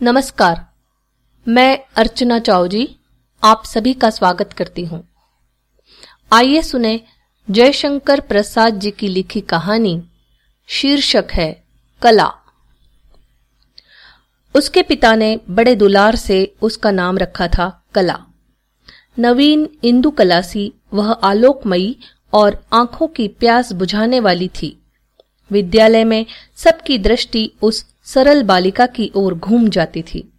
नमस्कार, मैं अर्चना चाव जी आप सभी का स्वागत करती हूँ। आइए सुने जयशंकर प्रसाद जी की लिखी कहानी, शीर्षक है, कला। उसके पिता ने बड़े दुलार से उसका नाम रखा था कला। नवीन इंदु कलासी वह आलोकमयी और आँखों की प्यास बुझाने वाली थी। विद्यालय में सबकी दृष्टि उस सरल बालिका की ओर घूम जाती थी।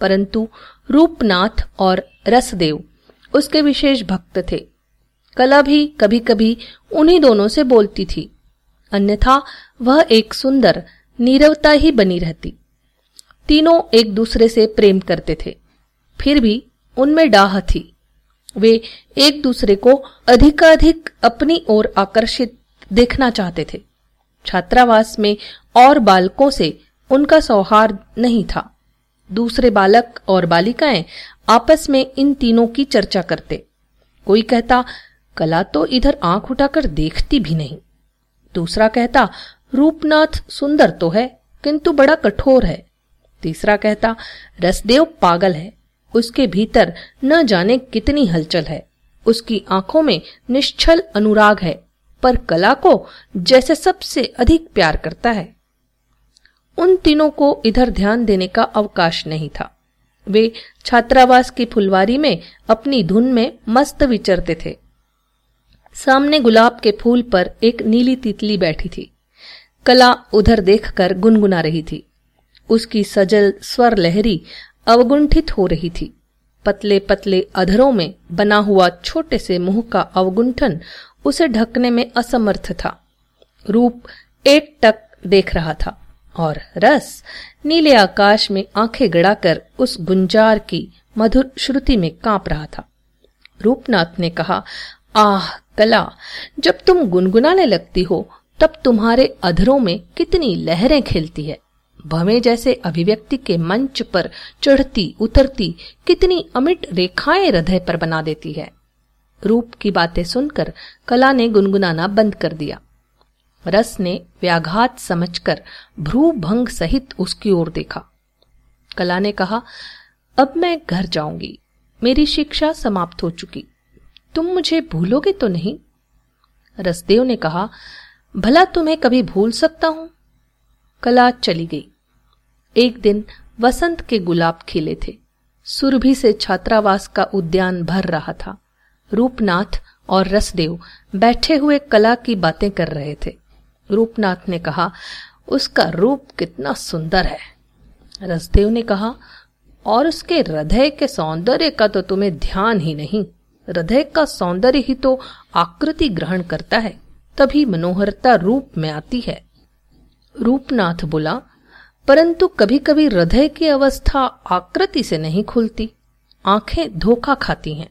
परंतु रूपनाथ और रसदेव उसके विशेष भक्त थे। कला भी कभी कभी उन्हीं दोनों से बोलती थी। अन्यथा वह एक सुंदर, नीरवता ही बनी रहती। तीनों एक दूसरे से प्रेम करते थे। फिर भी उनमें डाह थी। वे एक दूसरे को अधिकाधिक अपनी ओर आकर्षित देखना चाहते थे। छात्रावास में और बालकों से उनका सौहार्द नहीं था। दूसरे बालक और बालिकाएँ आपस में इन तीनों की चर्चा करते। कोई कहता, कला तो इधर आँख उठाकर देखती भी नहीं। दूसरा कहता, रूपनाथ सुंदर तो है, किंतु बड़ा कठोर है। तीसरा कहता, रसदेव पागल है, उसके भीतर न जाने कितनी हलचल है। उसकी आँखों में निश्चल अनुराग है, पर कला को जैसे सबसे अधिक प्यार करता है। उन तीनों को इधर ध्यान देने का अवकाश नहीं था। वे छात्रावास की फुलवारी में अपनी धुन में मस्त विचरते थे। सामने गुलाब के फूल पर एक नीली तितली बैठी थी। कला उधर देखकर गुनगुना रही थी। उसकी सजल स्वर लहरी अवगुंठित हो रही थी। पतले पतले अधरों में बना हुआ छोटे से मुँह का अवगुंठन उसे ढकने में असमर्थ था। रूप एक टक देख रहा था। और रस नीले आकाश में आँखें गड़ाकर उस गुंजार की मधुर श्रुति में काँप रहा था। रूपनाथ ने कहा, आह, कला, जब तुम गुनगुनाने लगती हो, तब तुम्हारे अधरों में कितनी लहरें खेलती है। भवे जैसे अभिव्यक्ति के मंच पर चढ़ती, उतरती, कितनी अमिट रेखाएँ हृदय पर बना देती है। रूप की बातें सुनकर कला ने गुनगुनाना बंद कर दिया। रस ने व्याघात समझकर भ्रू भंग सहित उसकी ओर देखा। कला ने कहा, अब मैं घर जाऊँगी। मेरी शिक्षा समाप्त हो चुकी। तुम मुझे भूलोगे तो नहीं? रसदेव ने कहा, भला तुम्हें कभी भूल सकता हूँ? कला चली गई। एक दिन वसंत के गुलाब खिले थे। सुरभि से छात्रावास का उद्यान भर रहा था। रूपनाथ और रसदेव बैठे हुए कला की बातें कर रहे थे। रूपनाथ ने कहा, उसका रूप कितना सुंदर है। रसदेव ने कहा, और उसके हृदय के सौंदर्य का तो तुम्हें ध्यान ही नहीं। हृदय का सौंदर्य ही तो आकृति ग्रहण करता है, तभी मनोहरता रूप में आती है। रूपनाथ बोला, परंतु कभी कभी हृदय की अवस्था आकृति से नहीं खुलती। आँखें धोखा खाती हैं।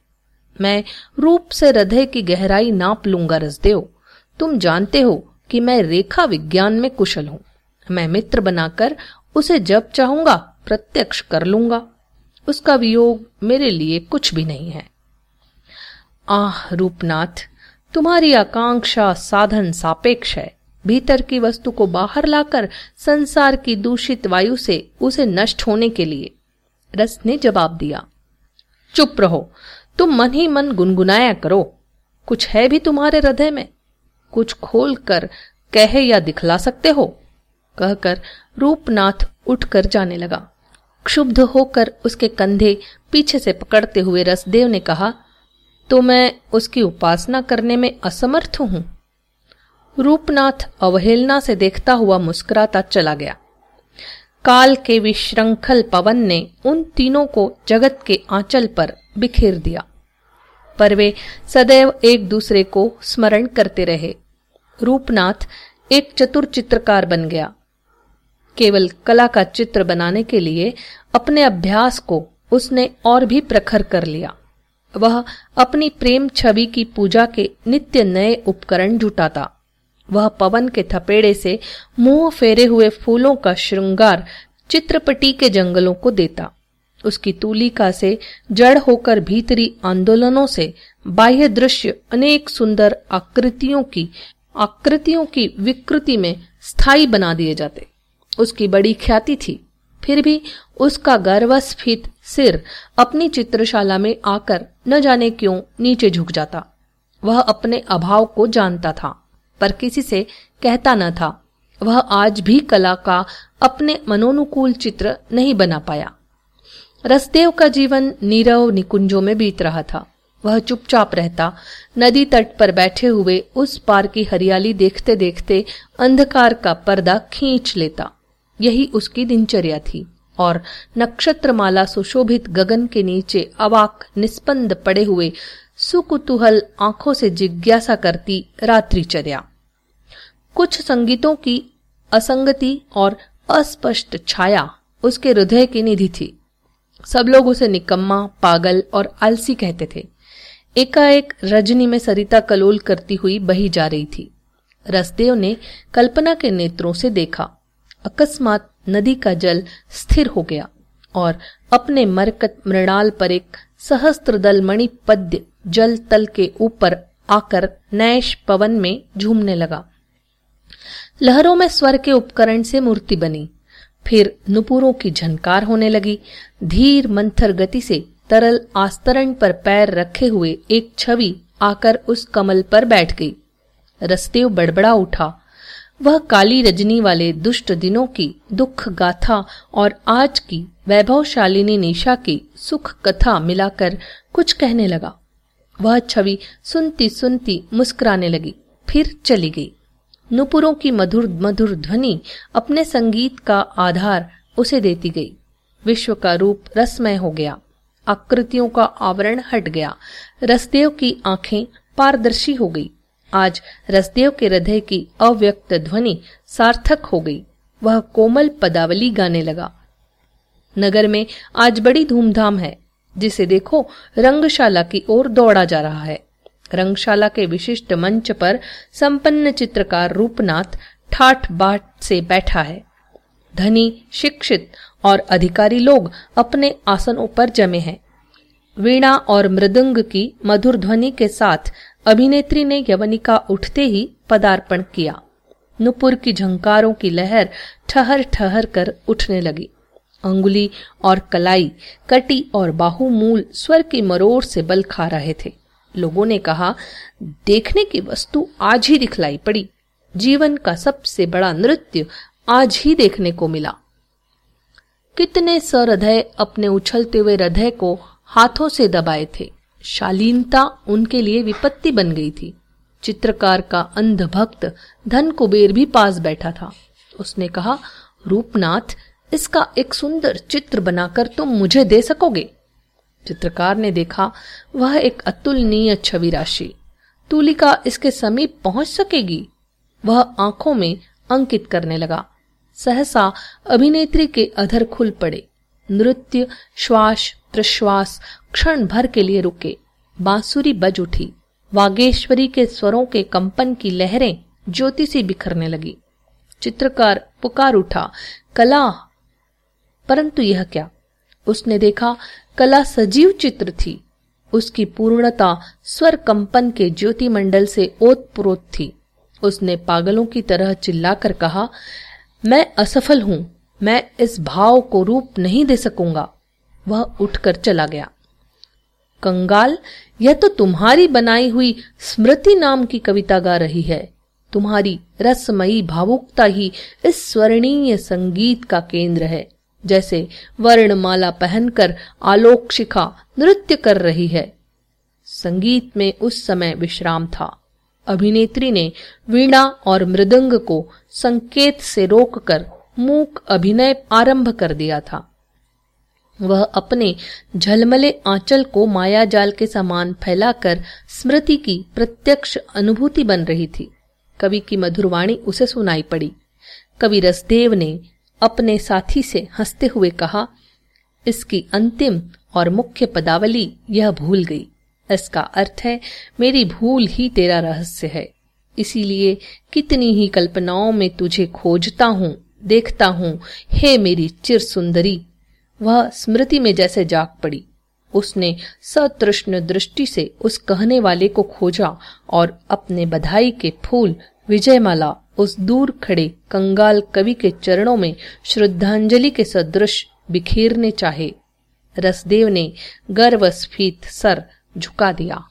मैं रूप से हृदय की गहराई नाप लूँगा, रसदेव। तुम जानते हो कि मैं रेखा विज्ञान में कुशल हूँ। मैं मित्र बनाकर उसे जब चाहूँगा, प्रत्यक्ष कर लूँगा। उसका वियोग मेरे लिए कुछ भी नहीं है। आह, रूपनाथ, तुम्हारी आकांक्षा साधन सापेक्ष है। भीतर की वस्तु को बाहर लाकर संसार की दूषित वायु से उसे नष्ट होने के लिए। रस ने जवाब दिया, चुप रहो, तुम मन ही मन गुनगुनाया करो। कुछ है भी तुम्हारे हृदय में? कुछ खोल कर कहे या दिखला सकते हो? कहकर रूपनाथ उठकर जाने लगा। क्षुब्ध होकर उसके कंधे पीछे से पकड़ते हुए रसदेव ने कहा तो मैं उसकी उपासना करने में असमर्थ हूँ? रूपनाथ अवहेलना से देखता हुआ मुस्कुराता चला गया। काल के विश्रंखल पवन ने उन तीनों को जगत के आंचल पर बिखेर दिया। पर वे सदैव एक दूसरे को स्मरण करते रहे। रूपनाथ एक चतुर चित्रकार बन गया। केवल कला का चित्र बनाने के लिए अपने अभ्यास को उसने और भी प्रखर कर लिया। वह अपनी प्रेम छवि की पूजा के नित्य नए उपकरण जुटाता। वह पवन के थपेड़े से मुँह फेरे हुए फूलों का श्रृंगार चित्रपटी के जंगलों को देता। उसकी तूलिका से जड़ होकर भीतरी आंदोलनों से बाह्य दृश्य अनेक सुंदर आकृतियों की आकृतियों की विकृति में स्थायी बना दिए जाते। उसकी बड़ी ख्याति थी। फिर भी उसका गर्वस्फीत सिर अपनी चित्रशाला में आकर न जाने क्यों नीचे झुक जाता। वह अपने अभाव को जानता था, पर किसी से कहता न था। वह आज भी कला का अपने मनोनुकूल चित्र नहीं बना पाया। रसदेव का जीवन नीरव निकुंजों में बीत रहा था। वह चुपचाप रहता। नदी तट पर बैठे हुए उस पार की हरियाली देखते देखते अंधकार का पर्दा खींच लेता। यही उसकी दिनचर्या थी और नक्षत्रमाला सुशोभित गगन के नीचे अवाक निस्पंद पड़े हुए सुकुतूहल आँखों से जिज्ञासा करती रात्रिचर्या। कुछ संगीतों की असंगति और अस्पष्ट छाया उसके हृदय की निधि थी। सब लोग उसे निकम्मा, पागल और आलसी कहते थे। एकाएक रजनी में सरिता कलोल करती हुई बही जा रही थी। रसदेव ने कल्पना के नेत्रों से देखा। अकस्मात नदी का जल स्थिर हो गया और अपने मरकत मृणाल पर एक सहस्त्र दल मणि पद्य जल तल के ऊपर आकर नैश पवन में झूमने लगा। लहरों में स्वर के उपकरण से मूर्ति बनी। फिर नुपुरों की झनकार होने लगी। धीर मंथर गति से तरल आस्तरण पर पैर रखे हुए एक छवि आकर उस कमल पर बैठ गई। रस्तेव बड़बड़ा उठा। वह काली रजनी वाले दुष्ट दिनों की दुख गाथा और आज की वैभवशालिनी निशा की सुख कथा मिलाकर कुछ कहने लगा। वह छवि सुनती सुनती मुस्कुराने लगी, फिर चली गई। नुपुरों की मधुर मधुर ध्वनि अपने संगीत का आधार उसे देती गई। विश्व का रूप रसमय हो गया। आकृतियों का आवरण हट गया। रसदेव की आँखें पारदर्शी हो गई। आज रसदेव के हृदय की अव्यक्त ध्वनि सार्थक हो गई। वह कोमल पदावली गाने लगा। नगर में आज बड़ी धूमधाम है। जिसे देखो, रंगशाला की ओर दौड़ा जा रहा है। रंगशाला के विशिष्ट मंच पर संपन्न चित्रकार रूपनाथ ठाठ बाट से बैठा है। धनी, शिक्षित और अधिकारी लोग अपने आसनों पर जमे हैं। वीणा और मृदंग की मधुर ध्वनि के साथ अभिनेत्री ने यवनिका उठते ही पदार्पण किया। नुपुर की झंकारों की लहर ठहर ठहर कर उठने लगी। अंगुली और कलाई, कटी और बाहुमूल स्वर की मरोड़ से बल खा रहे थे। लोगों ने कहा, देखने की वस्तु आज ही दिखलाई पड़ी। जीवन का सबसे बड़ा नृत्य आज ही देखने को मिला। कितने सहृदय अपने उछलते हुए हृदय को हाथों से दबाए थे। शालीनता उनके लिए विपत्ति बन गई थी। चित्रकार का अंध भक्त धन कुबेर भी पास बैठा था। उसने कहा, रूपनाथ, इसका एक सुंदर चित्र बनाकर तुम मुझे दे सकोगे? चित्रकार ने देखा, वह एक अतुलनीय छवि राशि। तुलिका इसके समीप पहुँच सकेगी? वह आँखों में अंकित करने लगा। सहसा अभिनेत्री के अधर खुल पड़े। नृत्य, श्वास, प्रश्वास, क्षण भर के लिए रुके। बांसुरी बज उठी। वागेश्वरी के स्वरों के कंपन की लहरें ज्योति सी बिखरने लगी। चित्रकार पुकार उठा, कला, परंतु यह क्या? उसने देखा, कला सजीव चित्र थी। उसकी पूर्णता स्वर कंपन के ज्योति मंडल से ओतप्रोत थी। उसने पागलों की तरह चिल्लाकर कहा मैं असफल हूँ, मैं इस भाव को रूप नहीं दे सकूँगा। वह उठकर चला गया। कंगाल, यह तो तुम्हारी बनाई हुई स्मृति नाम की कविता गा रही है। तुम्हारी रसमयी भावुकता ही इस स्वर्णीय संगीत का केंद्र है, जैसे वर्णमाला पहनकर आलोक शिखा नृत्य कर रही है। संगीत में उस समय विश्राम था। अभिनेत्री ने वीणा और मृदंग को संकेत से रोककर मूक अभिनय आरंभ कर दिया था। वह अपने झलमले आंचल को माया जाल के समान फैलाकर स्मृति की प्रत्यक्ष अनुभूति बन रही थी। कवि की मधुरवाणी उसे सुनाई पड़ी। कवि रसदेव ने अपने साथी से हँसते हुए कहा, इसकी अंतिम और मुख्य पदावली यह भूल गई। इसका अर्थ है, मेरी भूल ही तेरा रहस्य है। इसीलिए कितनी ही कल्पनाओं में तुझे खोजता हूँ, देखता हूँ, हे मेरी चिर सुंदरी वह स्मृति में जैसे जाग पड़ी। उसने सतृष्ण दृष्टि से उस कहने वाले को खोजा और अपने बधाई के फूल, विजयमाला, उस दूर खड़े कंगाल कवि के चरणों में श्रद्धांजलि के सदृश बिखेरने चाहे। रसदेव ने गर्वस्फीत सर झुका दिया।